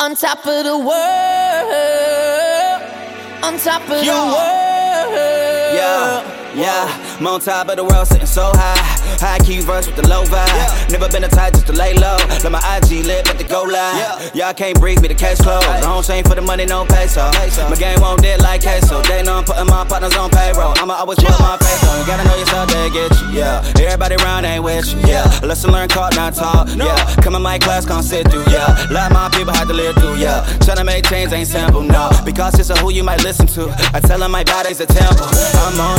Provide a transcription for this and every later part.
On top of the world. On top of the world. Yeah, yeah, I'm on top of the world, sitting so high. High key verse with the low vibe. Never been a type just to lay low. Let my IG lit, but the go live. Y'all can't breathe me, the cash closed. I don't for the money, no peso. My game won't dead like queso. They know I'm putting my partners on payroll. I'ma always put my face on. Gotta know yourself, they get you. Yeah, everybody around ain't with you. Yeah, lesson learned, caught, not taught. Yeah, come in my class, come sit through. Yeah, lot my people had to live through. Yeah, tryna make change ain't simple, no. Because it's a who you might listen to. I tell them my body's a temple. I'm on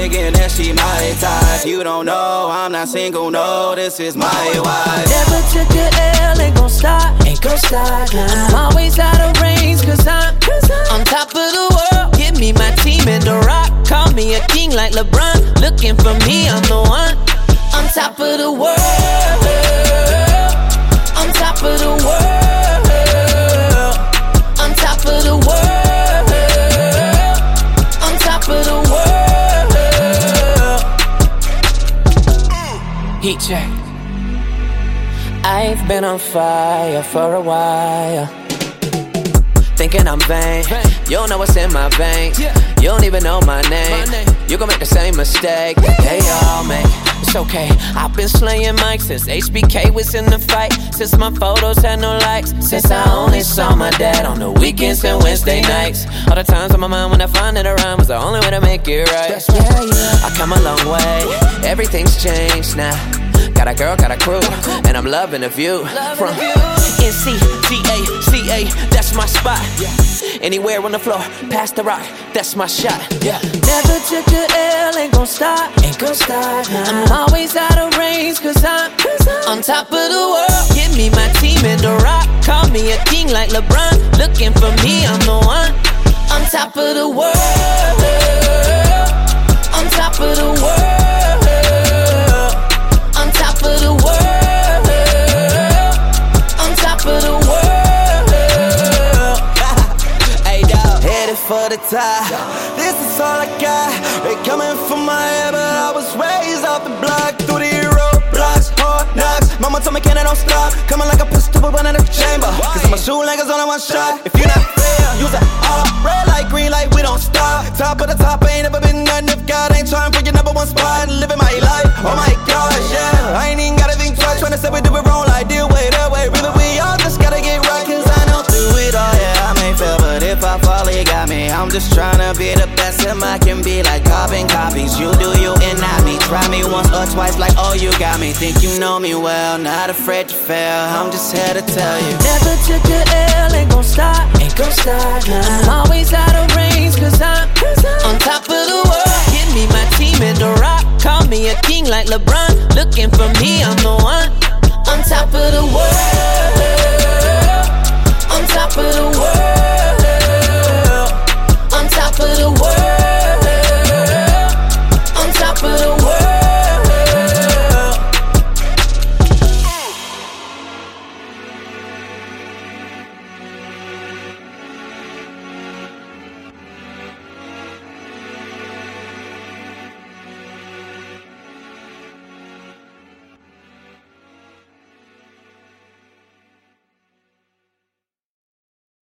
thinking that she my type. You don't know, I'm not single, no, this is my wife. Never took a L, ain't gon' stop, ain't gon' stop. Nah. I'm always out of range, cause I'm, on top of the world. Give me my team and the rock. Call me a king like LeBron. Looking for me, I'm the one. On top of the world. Heat check. I've been on fire for a while. Thinking I'm vain. You don't know what's in my veins. You don't even know my name. You gon' make the same mistake they all make. It's okay. I've been slaying mics since HBK was in the fight. Since my photos had no likes. Since I only saw my dad on the weekends and Wednesday nights. All the times on my mind when I find that a rhyme was the only way to make it right. I come a long way. Everything's changed now. Got a girl, got a crew, and I'm loving the view from NC, GA, CA, that's my spot. Anywhere on the floor, past the rock, that's my shot. Never took a L, ain't gon' stop, ain't gon' stop. I'm always out of range, cause I'm on top of the world. Give me my team and the rock, call me a king like LeBron. Looking for me, I'm the one. On top of the world, on top of the world for the top. This is all I got. They coming for my head, but I was raised off the block through the roadblocks, hard knocks. Mama told me, can I don't stop? Coming like a pistol, but running the chamber. Cause niggas only one shot. If you not fair, use it all. Red light, green light, we don't stop. Top of the top, ain't never been nothing. If God ain't trying for your number one spot, living my got me. I'm just trying to be the best that I can be. Like carbon copies. You do you and not me. Try me once or twice, like, oh, you got me. Think you know me well, not afraid to fail. I'm just here to tell you. Never took a L, ain't gon' stop, ain't gon' stop. I'm always out of range, cause I'm on top of the world. Give me my team and the rock. Call me a king like LeBron. Looking for me, I'm the one. On top of the world. On top of the world.